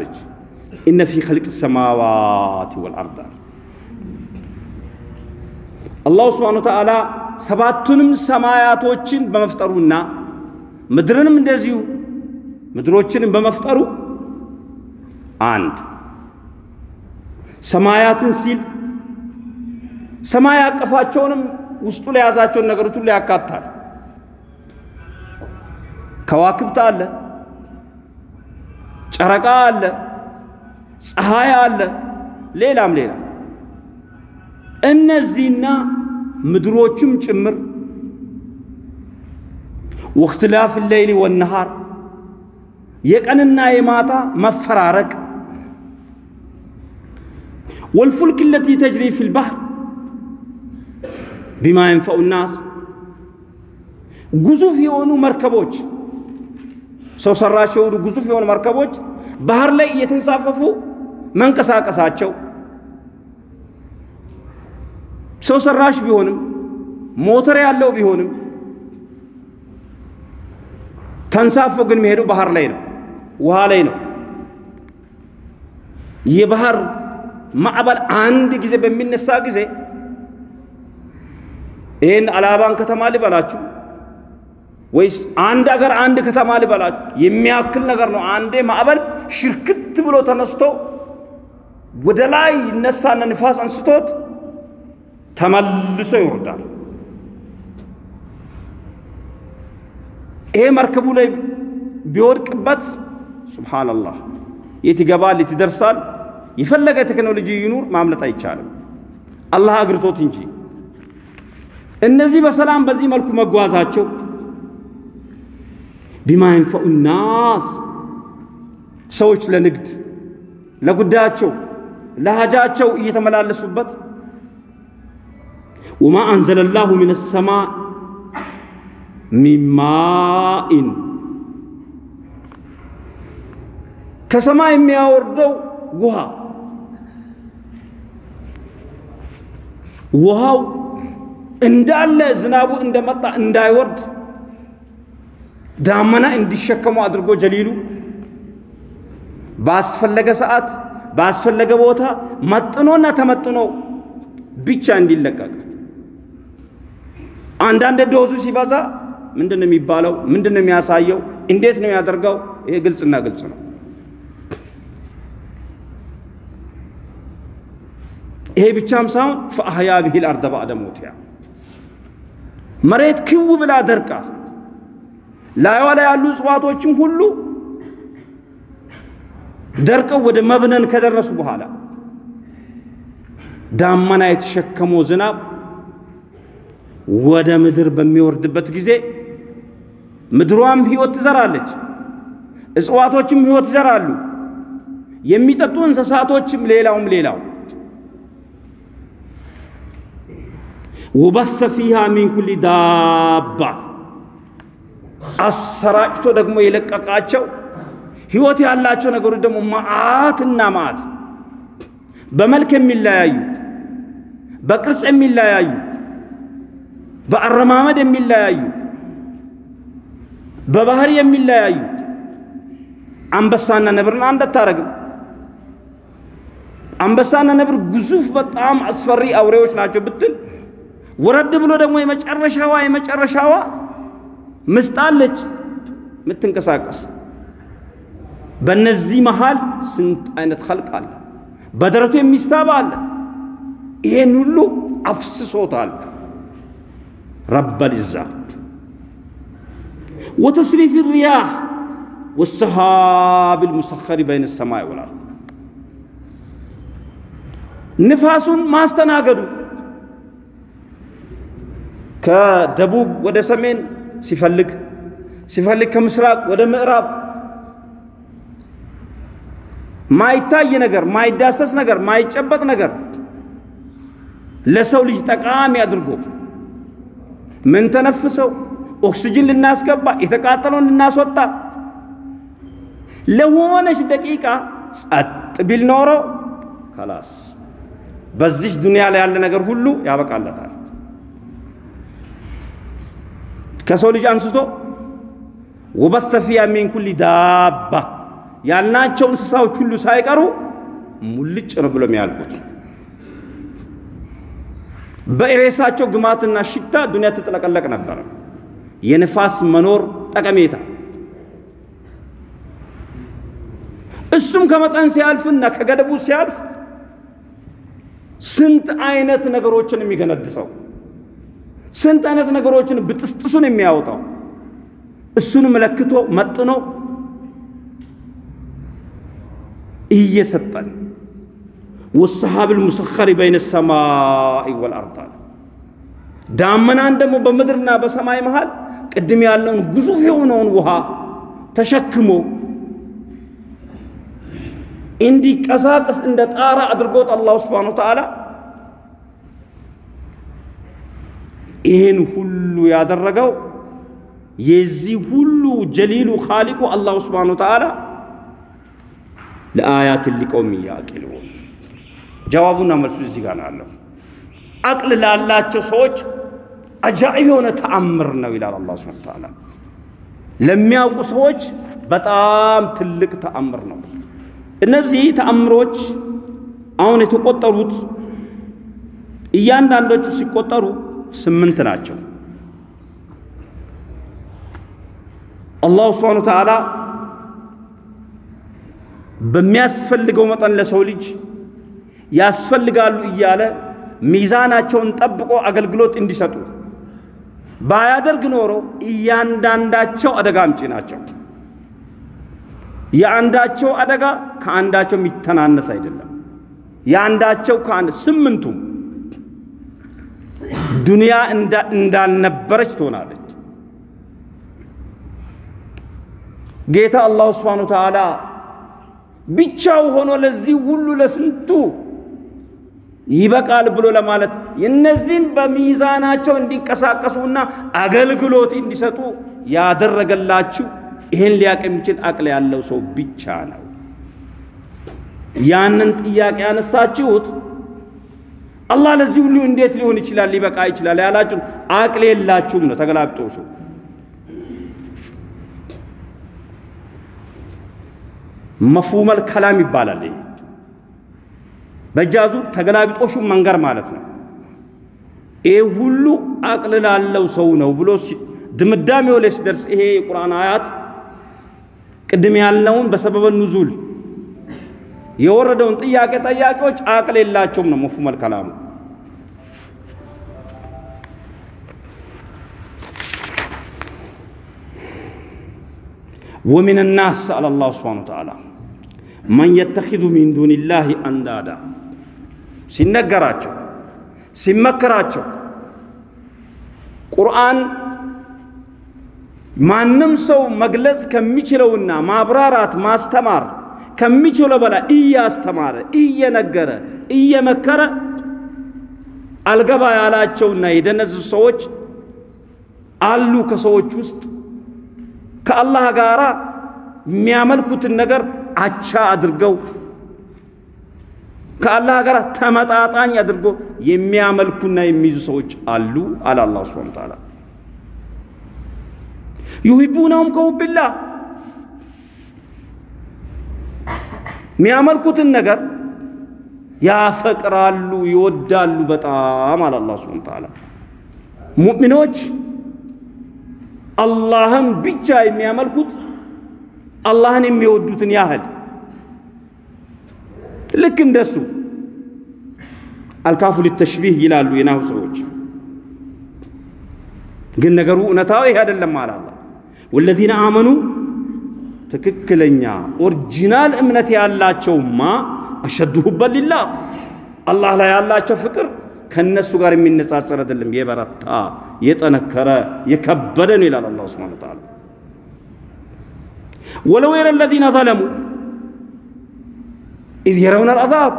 ያወረደች ኢነ ፊ ኸልቅ ሰማዋት ወልአርድ አላሁ ስብሓነ ወተዓላ ሰባቱንም ሰማያቶችን በመፍጠሩና ምድርንም እንደዚሁ ምድሮችንም በመፍጠሩ አንድ ሰማያትን ሲል ሰማይ ያቀፋቸውንም ውስጡ ላይ የያዛቸውን ነገሮች ሁሉ ያካታል። ከዋክብት አለ፣ ጨረቃ አለ፣ ፀሐይ አለ፣ ሌላም ሌላ እነዚህና ምድሮቹም ጭምር ወእክትላፍ ሌይሊ ወነሃር የቀንና የማታ መፈራረቅ ወልፉልክ ለቲ ተጅሪ ፊል ባህር ቢማ የንፈኡ ናስ ግዙፍ የሆኑ መርከቦች ሰው ሰራሽ የሆኑ ግዙፍ የሆኑ መርከቦች ባህር ላይ እየተንሳፈፉ መንቀሳቀሳቸው ሰው ሰራሽ ቢሆንም ሞተር ያለው ቢሆንም ተንሳፎ ግን የሚሄደው ባህር ላይ ነው፣ ውሃ ላይ ነው። የባህር ማዕበል አንድ ጊዜ በሚነሳ ጊዜ ይህን አላባን ከተማ ልበላችሁ ወይስ አንድ አገር አንድ ከተማ ልበላችሁ የሚያክል ነገር ነው። አንዴ ማዕበል ሽርክት ብሎ ተነስቶ ወደ ላይ ይነሳና ንፋስ አንስቶት ተመልሶ ይወርዳል። ይሄ መርከቡ ላይ ቢወድቅበት ሱብሓነላህ የት ይገባል? የት ይደርሳል? የፈለገ ቴክኖሎጂ ይኑር ማምለጥ አይቻልም፣ አላህ አግርቶት እንጂ። እነዚህ በሰላም በዚህ መልኩ መጓዛቸው ቢማ የንፈኡ ናስ ሰዎች ለንግድ ለጉዳያቸው ለሀጃቸው እየተመላለሱበት ወማ አንዘለ ላሁ ሚነ ሰማ ሚማኢን ከሰማይ የሚያወርደው ውሃ ውሃው እንዳለ ዝናቡ እንደመጣ እንዳይወርድ ዳመና እንዲሸከሙ አድርጎ ጀሊሉ ባስፈለገ ሰዓት ባስፈለገ ቦታ መጥኖና ተመጥኖ ብቻ እንዲለቀቅ። አንዳንድ ዶዙ ሲበዛ ምንድን ነው የሚባለው? ምንድን ነው የሚያሳየው? እንዴት ነው የሚያደርገው? ይሄ ግልጽና ግልጽ ነው። ይሄ ብቻም ሳይሆን ፈአህያ ብሂል አርደ ባዕደ ሞቲሃ መሬት ክው ብላ ደርቃ ላይዋ ላይ ያሉ እጽዋቶችም ሁሉ ደርቀው ወደ መብነን ከደረሱ በኋላ ዳመና የተሸከመው ዝናብ ወደ ምድር በሚወርድበት ጊዜ ምድሯም ሕይወት ትዘራለች፣ እጽዋቶችም ሕይወት ይዘራሉ፣ የሚጠጡ እንስሳቶችም ሌላውም ሌላው። ወበሰ ፊሃ ሚን ኩሊ ዳባ አሰራጭቶ ደግሞ የለቀቃቸው ሕይወት ያላቸው ነገሮች ደግሞ መዓትና መዓት በመልክ የሚለያዩ በቅርጽ የሚለያዩ በአረማመድ የሚለያዩ በባህሪ የሚለያዩ አንበሳና ነብርን አንድ አታረግም። አንበሳና ነብር ግዙፍ በጣም አስፈሪ አውሬዎች ናቸው ብትል፣ ወረድ ብሎ ደግሞ የመጨረሻዋ የመጨረሻዋ ምስጣለች የምትንቀሳቀስ። በእነዚህ መሃል ስንት አይነት ኸልቅ አለ። በደረቱ የሚሳብ አለ። ይሄን ሁሉ አፍስሶታል ረበል ኢዛ ወተስሪፍ ሪያህ ወሰሃብ ልሙሰኸሪ በይነ ሰማይ ወልአርድ ንፋሱን ማስተናገዱ ከደቡብ ወደ ሰሜን ሲፈልግ ሲፈልግ ከምስራቅ ወደ ምዕራብ ማይታይ ነገር ማይዳሰስ ነገር ማይጨበጥ ነገር ለሰው ልጅ ጠቃሚ አድርጎ ምን ተነፍሰው ኦክሲጅን ልናስገባ የተቃጠለውን ልናስወጣ ለሆነች ደቂቃ ጸጥ ቢል ኖሮ ከላስ በዚች ዱንያ ላይ ያለ ነገር ሁሉ ያበቃለታል። ከሰው ልጅ አንስቶ ወበሰ ፊሃ ሚን ኩሊ ዳባ ያልናቸው እንስሳዎች ሁሉ ሳይቀሩ ሙልጭ ነው ብሎ የሚያልቁት። በሬሳቸው ግማትና ሽታ ዱንያ ትጥለቀለቅ ነበረ። የንፋስ መኖር ጠቀሜታ እሱም ከመጠን ሲያልፍና ከገደቡ ሲያልፍ ስንት አይነት ነገሮችን የሚገነድሰው ስንት አይነት ነገሮችን ብጥስጥሱን የሚያወጣው እሱንም ለክቶ መጥኖ እየሰጠን ወሰሃብል ሙሰኸሪ በይነ ሰማይ ወልአርድ አለ። ዳመናን ደግሞ በምድርና በሰማይ መሃል ቅድም ያለውን ግዙፍ የሆነውን ውሃ ተሸክሞ እንዲቀሳቀስ እንደ ጣራ አድርጎት አላሁ ስብሓነሁ ወተዓላ ይህን ሁሉ ያደረገው የዚህ ሁሉ ጀሊሉ ኻሊቁ አላሁ ስብሓነሁ ወተዓላ ለአያት ሊቀውም ያዕቂሉን ጀዋቡና መልሱ እዚህ ጋር ያለው። አቅል ላላቸው ሰዎች አጃኢብ የሆነ ተአምር ነው ይላል አላህ ሱብሓነሁ ወተዓላ። ለሚያውቁ ሰዎች በጣም ትልቅ ተአምር ነው። እነዚህ ተአምሮች አሁን የተቆጠሩት እያንዳንዶቹ ሲቆጠሩ ስምንት ናቸው። አላሁ ሱብሓነሁ ወተዓላ በሚያስፈልገው መጠን ለሰው ልጅ ያስፈልጋሉ እያለ ሚዛናቸውን ጠብቆ አገልግሎት እንዲሰጡ ባያደርግ ኖሮ እያንዳንዳቸው አደጋ አምጪ ናቸው። የአንዳቸው አደጋ ከአንዳቸው የሚተናነስ አይደለም። የአንዳቸው ከአንድ ስምንቱም ዱንያ እንዳልነበረች ትሆናለች። ጌታ አላሁ ስብሓነ ወተዓላ ብቻው ሆኖ ለዚህ ሁሉ ለስንቱ ይበቃል ብሎ ለማለት እነዚህን በሚዛናቸው እንዲንቀሳቀሱና አገልግሎት እንዲሰጡ ያደረገላችሁ ይህን ሊያቅ የሚችል አቅል ያለው ሰው ብቻ ነው። ያንን ጥያቄ ያነሳችሁት አላህ ለዚህ ሁሉ እንዴት ሊሆን ይችላል ሊበቃ ይችላል ያላችሁ አቅል የላችሁም ነው። ተገላብጦሹ መፍሁመል ከላም ይባላል። ይሄ በእጃዙ ተገላቢጦሹ መንገር ማለት ነው። ይህ ሁሉ አቅል ላለው ሰው ነው ብሎ ድምዳሜው ላይ ሲደርስ ይሄ የቁርአን አያት ቅድም ያልነውን በሰበበ ኑዙል የወረደውን ጥያቄ ጠያቂዎች አቅል የላቸውም ነው መፍሁመል ከላሙ። ወሚን ናስ አለ አላሁ ስብሓነሁ ወተዓላ መን የተኪዙ ሚን ዱኒላሂ አንዳዳ ሲነገራቸው ሲመከራቸው ቁርአን ማንም ሰው መግለጽ ከሚችለውና ማብራራት ማስተማር ከሚችለው በላይ እያስተማረ እየነገረ እየመከረ አልገባ ያላቸውና የደነዙ ሰዎች አሉ። ከሰዎች ውስጥ ከአላህ ጋር የሚያመልኩትን ነገር አቻ አድርገው ከአላህ ጋር ተመጣጣኝ አድርጎ የሚያመልኩና የሚይዙ ሰዎች አሉ አለ አላህ ሱብሓነሁ ወተዓላ። ዩሂቡነሁም ከሁብላህ የሚያመልኩትን ነገር ያፈቅራሉ፣ ይወዳሉ በጣም አለ አላህ ሱብሓነሁ ወተዓላ። ሙእሚኖች አላህን ብቻ የሚያመልኩት አላህን የሚወዱትን ያህል ልክ እንደሱ አልካፉ ሊተሽቢህ ይላሉ የናሁ ሰዎች። ግን ነገሩ እውነታው ይሄ አይደለም አለ አላህ። ወለዚነ አመኑ ትክክለኛ ኦሪጂናል እምነት ያላቸውማ አሸዱ ሁበን ሊላህ አላህ ላይ ያላቸው ፍቅር ከእነሱ ጋር የሚነጻጸር አይደለም። የበረታ የጠነከረ የከበደ ነው ይላል አላህ سبحانه وتعالى። ولو يرى الذين ظلموا إذ يرون العذاب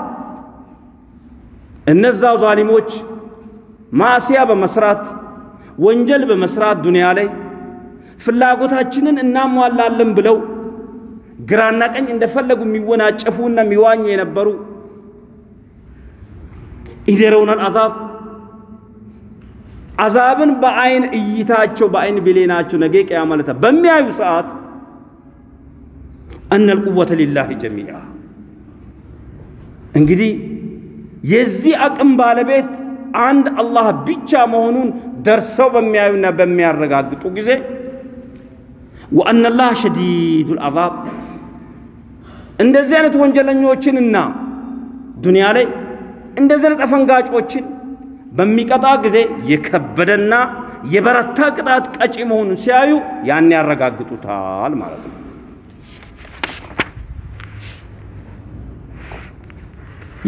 እነዛ ዛሊሞች ማዕሲያ በመስራት ወንጀል በመስራት ዱንያ ላይ ፍላጎታችንን እናሟላለን ብለው ግራና ቀኝ እንደፈለጉ የሚወናጨፉና የሚዋኙ የነበሩ إذ يرون العذاب አዛብን በአይን እይታቸው በአይን ብሌናቸው ነገ ቅያማ ዕለት በሚያዩ ሰዓት أن القوة لله جميعا። እንግዲህ የዚህ አቅም ባለቤት አንድ አላህ ብቻ መሆኑን ደርሰው በሚያዩና በሚያረጋግጡ ጊዜ ወአነ ላህ ሸዲዱ ልአዛብ እንደዚህ አይነት ወንጀለኞችንና ዱንያ ላይ እንደዚህ አይነት አፈንጋጮችን በሚቀጣ ጊዜ የከበደና የበረታ ቅጣት ቀጪ መሆኑን ሲያዩ ያን ያረጋግጡታል ማለት ነው።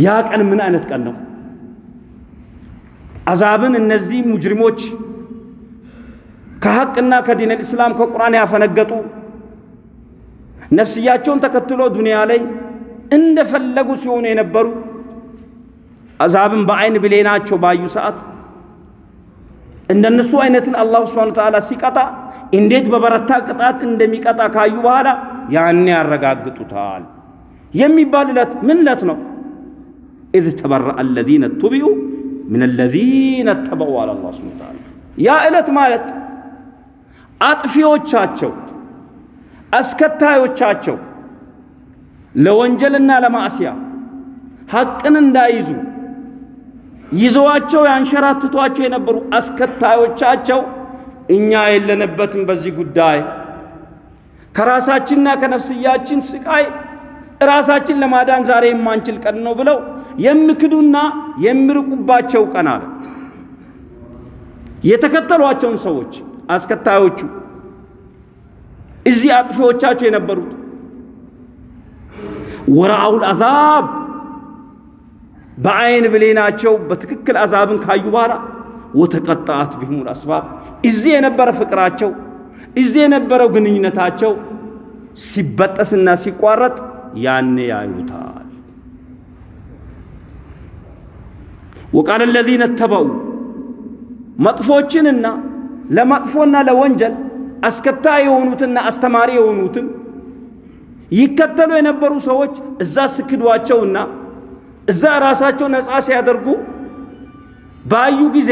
ያ ቀን ምን አይነት ቀን ነው? አዛብን እነዚህ ሙጅሪሞች ከሐቅና ከዲን ልእስላም ከቁርአን ያፈነገጡ ነፍስያቸውን ተከትሎ ዱንያ ላይ እንደፈለጉ ሲሆኑ የነበሩ አዛብን በአይን ብሌናቸው ባዩ ሰዓት እንደነሱ አይነትን الله سبحانه وتعالى ሲቀጣ እንዴት በበረታ ቅጣት እንደሚቀጣ ካዩ በኋላ ያኔ ያረጋግጡታል የሚባል ዕለት ምን ዕለት ነው? إذ تبرأ الذين اتبعوا ምን አለዚነ ተበኡ አለ አላህ ስብሓነሁ ወተዓላ። ያ ዕለት ማለት አጥፊዎቻቸው አስከታዮቻቸው ለወንጀልና ለማዕስያ ሐቅን እንዳይዙ ይዘዋቸው ያንሸራትቷቸው የነበሩ አስከታዮቻቸው እኛ የለንበትም በዚህ ጉዳይ ከራሳችንና ከነፍስያችን ስቃይ ራሳችን ለማዳን ዛሬ የማንችል ቀን ነው ብለው የሚክዱና የሚርቁባቸው ቀን አለ። የተከተሏቸውን ሰዎች አስከታዮቹ እዚህ አጥፊዎቻቸው የነበሩት ወረአውል አዛብ በአይን ብሌናቸው በትክክል አዛብን ካዩ በኋላ ወተቀጣት ቢሁሙል አስባብ እዚህ የነበረ ፍቅራቸው እዚህ የነበረው ግንኙነታቸው ሲበጠስና ሲቋረጥ ያኔ ያዩታል። ወቃለ ለዚነ ተበኡ መጥፎችንና ለመጥፎና ለወንጀል አስከታይ የሆኑትና አስተማሪ የሆኑትን ይከተሉ የነበሩ ሰዎች እዛ ስክዷቸውና እዛ ራሳቸው ነፃ ሲያደርጉ ባዩ ጊዜ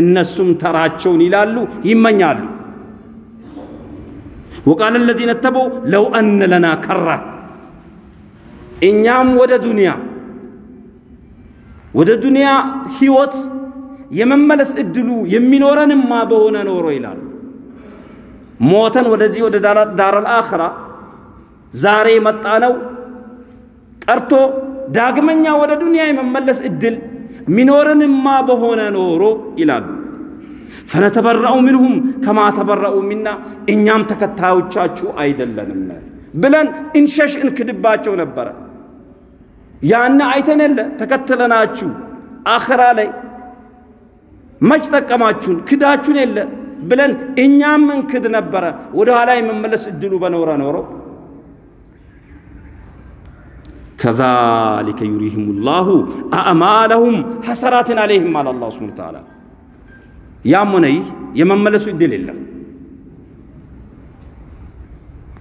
እነሱም ተራቸውን ይላሉ፣ ይመኛሉ። ወቃለ ለዚነ ተበው ለው አነ ለና ከራ እኛም ወደ ዱንያ ወደ ዱንያ ህይወት የመመለስ እድሉ የሚኖረንማ በሆነ ኖሮ ይላሉ። ሞተን ወደዚህ ወደ ዳረል አኽራ ዛሬ መጣ ነው ቀርቶ ዳግመኛ ወደ ዱንያ የመመለስ እድል ሚኖርንማ በሆነ ኖሮ ይላሉ። ፈነተበረኡ ምንሁም ከማ ተበረኡ ሚና እኛም ተከታዮቻችሁ አይደለንም ብለን እንሸሽ እንክድባቸው ነበረ። ያን አይተን የለ ተከትለናችሁ አኽራ ላይ መች ጠቀማችሁን ክዳችሁን የለ ብለን እኛም እንክድ ነበረ። ወደ ኋላ የመመለስ እድሉ በኖረ ኖሮ ከዛሊከ ዩሪህም ላሁ አዕማለሁም ሐሰራትን አለይህም አለ አላሁ ስብሐነ ወተዓላ። ያም ሆነ ይህ የመመለሱ እድል የለም።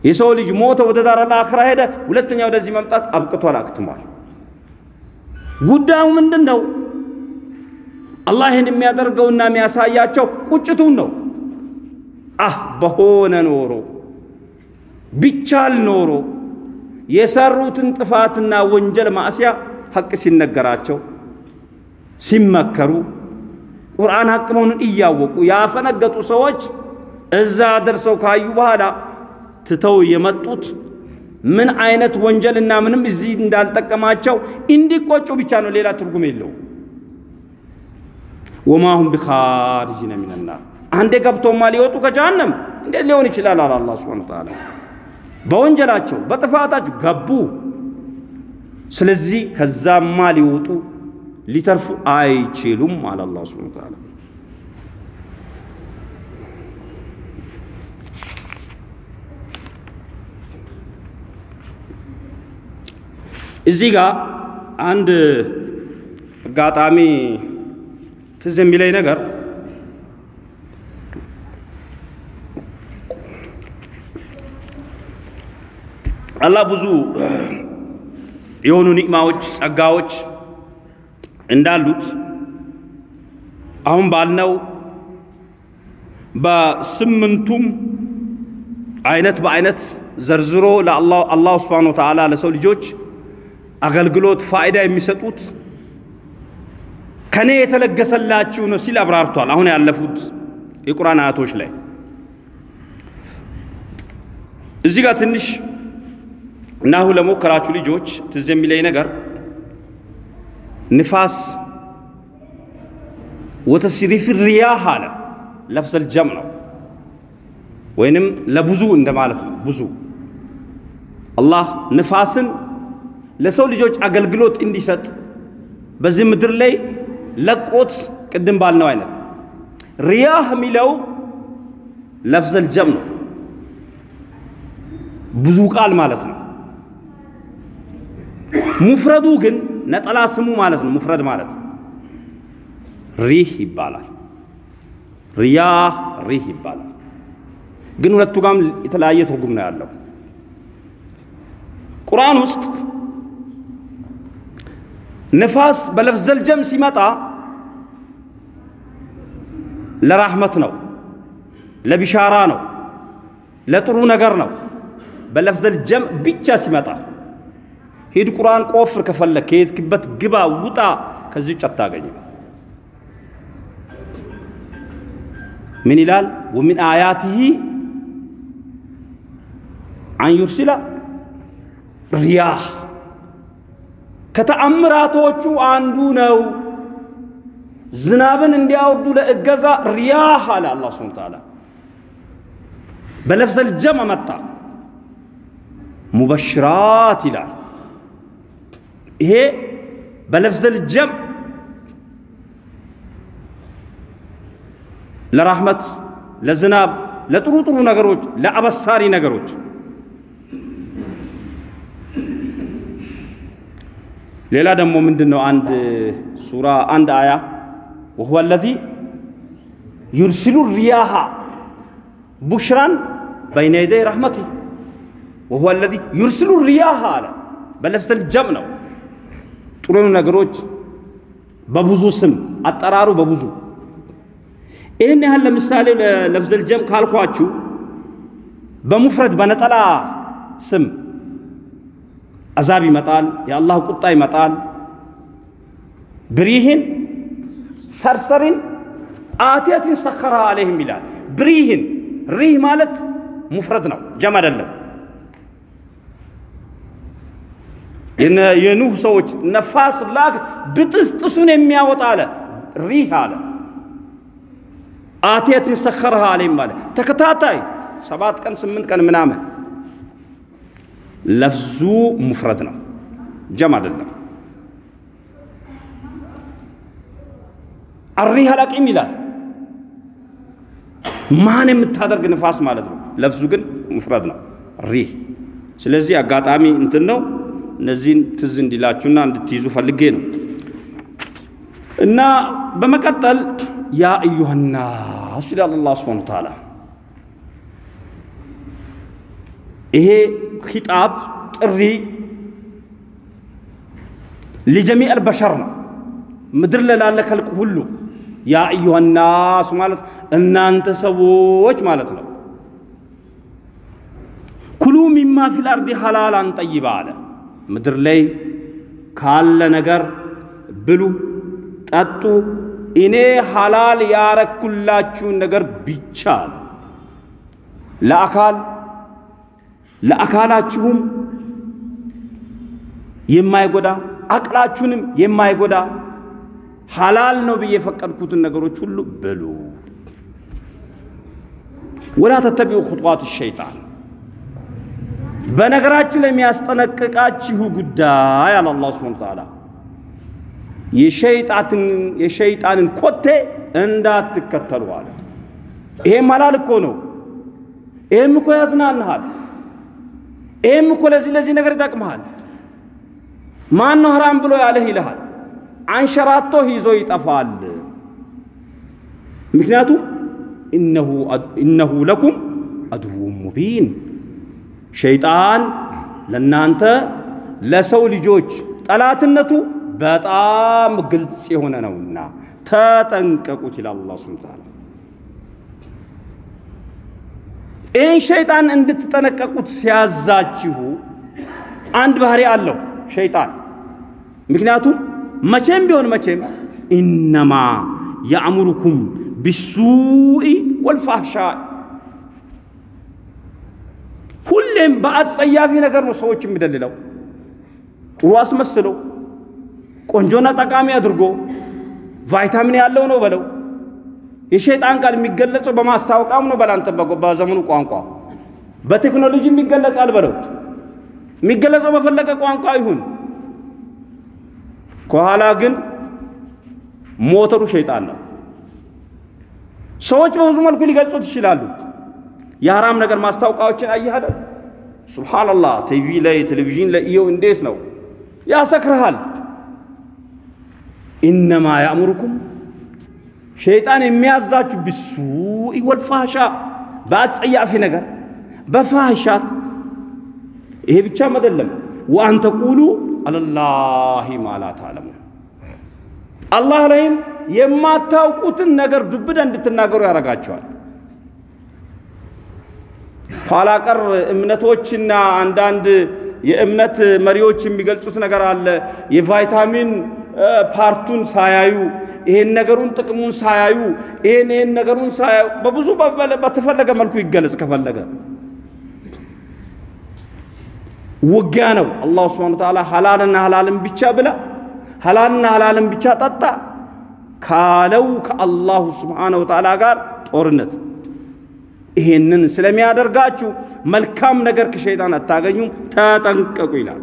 የሰው ልጅ ሞተ፣ ወደ ዳር አኽራ ሄደ፣ ሁለተኛ ወደዚህ መምጣት አብቅቷል፣ አክትሟል። ጉዳዩ ምንድን ነው? አላህ ይህን የሚያደርገውና የሚያሳያቸው ቁጭቱን ነው። አህ በሆነ ኖሮ ቢቻል ኖሮ የሰሩትን ጥፋትና ወንጀል ማዕስያ ሐቅ ሲነገራቸው ሲመከሩ ቁርአን ሐቅ መሆኑን እያወቁ ያፈነገጡ ሰዎች እዛ ደርሰው ካዩ በኋላ ትተው የመጡት ምን አይነት ወንጀልና ምንም እዚህ እንዳልጠቀማቸው እንዲቆጩ ብቻ ነው። ሌላ ትርጉም የለው። ወማሁም ቢኻሪጂነ ሚነናር አንዴ ገብቶማ ሊወጡ ከጀሃነም እንዴት ሊሆን ይችላል? አለ አላህ ሱብሓነሁ ወተዓላ። በወንጀላቸው በጥፋታቸው ገቡ። ስለዚህ ከዛማ ሊወጡ ሊተርፉ አይችሉም አለ አላህ ሱብሓነሁ ወተዓላ። እዚህ ጋር አንድ አጋጣሚ ትዝ የሚለኝ ነገር አላህ ብዙ የሆኑ ኒዕማዎች፣ ጸጋዎች እንዳሉት አሁን ባልነው በስምንቱም አይነት በአይነት ዘርዝሮ ለአላሁ ስብሓነ ወተዓላ ለሰው ልጆች አገልግሎት ፋይዳ የሚሰጡት ከኔ የተለገሰላችሁ ነው ሲል አብራርቷል። አሁን ያለፉት የቁርአን አያቶች ላይ እዚህ ጋር ትንሽ ናሁ ለሞከራችሁ ልጆች ትዝ የሚለኝ ነገር ንፋስ ወተስሪፍ ሪያህ አለ ለፍዘል ጀም ነው ወይንም ለብዙ እንደማለት ነው። ብዙ አላህ ንፋስን ለሰው ልጆች አገልግሎት እንዲሰጥ በዚህ ምድር ላይ ለቆት ቅድም ባልነው አይነት ሪያህ የሚለው ለፍዘል ጀም ነው። ብዙ ቃል ማለት ነው። ሙፍረዱ ግን ነጠላ ስሙ ማለት ነው። ሙፍረድ ማለት ሪህ ይባላል። ሪያህ ሪህ ይባላል። ግን ሁለቱ ጋም የተለያየ ትርጉም ነው ያለው። ቁርአን ውስጥ ንፋስ በለፍዘል ጀም ሲመጣ ለራህመት ነው፣ ለቢሻራ ነው፣ ለጥሩ ነገር ነው። በለፍዘል ጀም ብቻ ሲመጣ ሂድ ቁርአን ቆፍር ከፈለግ ከሄድክበት ግባ ውጣ፣ ከዚህ ውጭ አታገኝም። ምን ይላል? ወሚን አያቲሂ አን ዩርሲላ ሪያህ ከተአምራቶቹ አንዱ ነው። ዝናብን እንዲያወርዱ ለእገዛ ሪያህ አለ አላህ ሱብሓነሁ ወተዓላ በለፍዘል ጀም መጣ። ሙበሽራት ይላል። ይሄ በለፍዘል ጀም ለራህመት፣ ለዝናብ፣ ለጥሩ ጥሩ ነገሮች፣ ለአበሳሪ ነገሮች ሌላ ደግሞ ምንድን ነው? አንድ ሱራ አንድ አያ ወሁወ አለዚ ዩርሲሉ ሪያሃ ቡሽራን በይነ የደይ ረሕመቲ ወሁወ አለዚ ዩርሲሉ ሪያሃ አለ። በለፍዘል ጀም ነው። ጥሩ ነገሮች በብዙ ስም አጠራሩ በብዙ ይህን ያህል ለምሳሌ ለለፍዘል ጀም ካልኳችሁ በሙፍረድ በነጠላ ስም አዛብ ይመጣል፣ የአላህ ቁጣ ይመጣል። ብሪህን ሰርሰሪን አትያትን ሰከራ አለይህም ይላል። ብሪህን ሪህ ማለት ሙፍረድ ነው፣ ጀም አይደለም። የኑህ ሰዎች ነፋስ ላክ ብጥስጥሱን የሚያወጣ አለ ሪህ አለ። አትያትን ሰከረሃ አለይህም አለ። ተከታታይ ሰባት ቀን ስምንት ቀን ምናምን ለፍዙ ሙፍረድ ነው፣ ጀም አይደለም። አሪህ አላቂም ይላል። ማን የምታደርግ ንፋስ ማለት ነው። ለፍዙ ግን ሙፍረድ ነው ሪህ። ስለዚህ አጋጣሚ እንትን ነው። እነዚህን ትዝ እንዲላችሁና እንድትይዙ ፈልጌ ነው። እና በመቀጠል ያ አዩሃናስ ይላል አላህ ሱብሓነሁ ወተዓላ ይሄ ኺጣብ ጥሪ ሊጀሚዕ አልበሸር ነው። ምድር ላይ ላለ ከልቅ ሁሉ ያ አዩሃ ናሱ ማለት እናንተ ሰዎች ማለት ነው። ኩሉ ሚማ ፊል አርዲ ሐላላን ጠይባ አለ። ምድር ላይ ካለ ነገር ብሉ፣ ጠጡ። እኔ ሐላል ያረኩላችሁን ነገር ብቻ ለአካል ለአካላችሁም የማይጎዳ አቅላችሁንም የማይጎዳ ሐላል ነው ብዬ የፈቀድኩትን ነገሮች ሁሉ ብሉ። ወላ ተተቢዑ ኹጥዋት ሸይጣን በነገራችን ላይ የሚያስጠነቅቃችሁ ጉዳይ አለ አላህ ሱብሓነሁ ወተዓላ የሸይጣንን ኮቴ እንዳትከተሉ አለ። ይሄም ሐላል እኮ ነው። ይሄም እኮ ያዝናንሃል። ይህም እኮ ለዚህ ለዚህ ነገር ይጠቅመሃል። ማን ነው ሐራም ብሎ ያለህ ይልሃል። አንሸራቶህ ይዞ ይጠፋል። ምክንያቱም ኢነሁ ለኩም አድውን ሙቢን ሸይጣን ለናንተ ለሰው ልጆች ጠላትነቱ በጣም ግልጽ የሆነ ነውና ተጠንቀቁት ይላል አላህ ሱብሓነሁ ወተዓላ። ይህን ሸይጣን እንድትጠነቀቁት ሲያዛችሁ አንድ ባህሪ አለው ሸይጣን። ምክንያቱም መቼም ቢሆን መቼም ኢነማ ያእሙሩኩም ቢሱኢ ወልፋህሻ ሁሌም በአጸያፊ ነገር ነው ሰዎች የሚደልለው። ጥሩ አስመስለው ቆንጆና ጠቃሚ አድርጎ ቫይታሚን ያለው ነው በለው። የሸይጣን ቃል የሚገለጸው በማስታወቂያም ነው በላንተ በዘመኑ ቋንቋ በቴክኖሎጂም ይገለጻል በለው። የሚገለጸው በፈለገ ቋንቋ ይሁን። ከኋላ ግን ሞተሩ ሸይጣን ነው። ሰዎች በብዙ መልኩ ሊገልጹት ይችላሉ። የሐራም ነገር ማስታወቂያዎችን አየህ አይደል? ሱብሃነላህ ቲቪ ላይ ቴሌቪዥን ላይ እየው እንዴት ነው ያሰክርሃል። ኢነማ ያእሙሩኩም ሸይጣን የሚያዛችሁ ቢሱኢ ወልፋህሻ በአጸያፊ ነገር በፋህሻት። ይሄ ብቻም አይደለም ወአን ተቁሉ አለላሂ ማ ላ ተዕለሙን አላህ ላይም የማታውቁትን ነገር ዱብዳ እንድትናገሩ ያደርጋቸዋል። ኋላ ቀር እምነቶችና አንዳንድ የእምነት መሪዎች የሚገልጹት ነገር አለ። የቫይታሚን ፓርቱን ሳያዩ ይሄን ነገሩን ጥቅሙን ሳያዩ ይሄን ይሄን ነገሩን ሳያዩ በብዙ በተፈለገ መልኩ ይገለጽ ከፈለገ ውጊያ ነው። አላሁ ስብሓነሁ ወተዓላ ሐላልና ሐላልን ብቻ ብላ ሐላልና ሐላልን ብቻ ጠጣ ካለው ከአላሁ ስብሓነሁ ወተዓላ ጋር ጦርነት ይሄንን ስለሚያደርጋችሁ መልካም ነገር ከሸይጣን አታገኙም፣ ተጠንቀቁ ይላል።